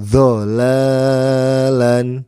ضلالا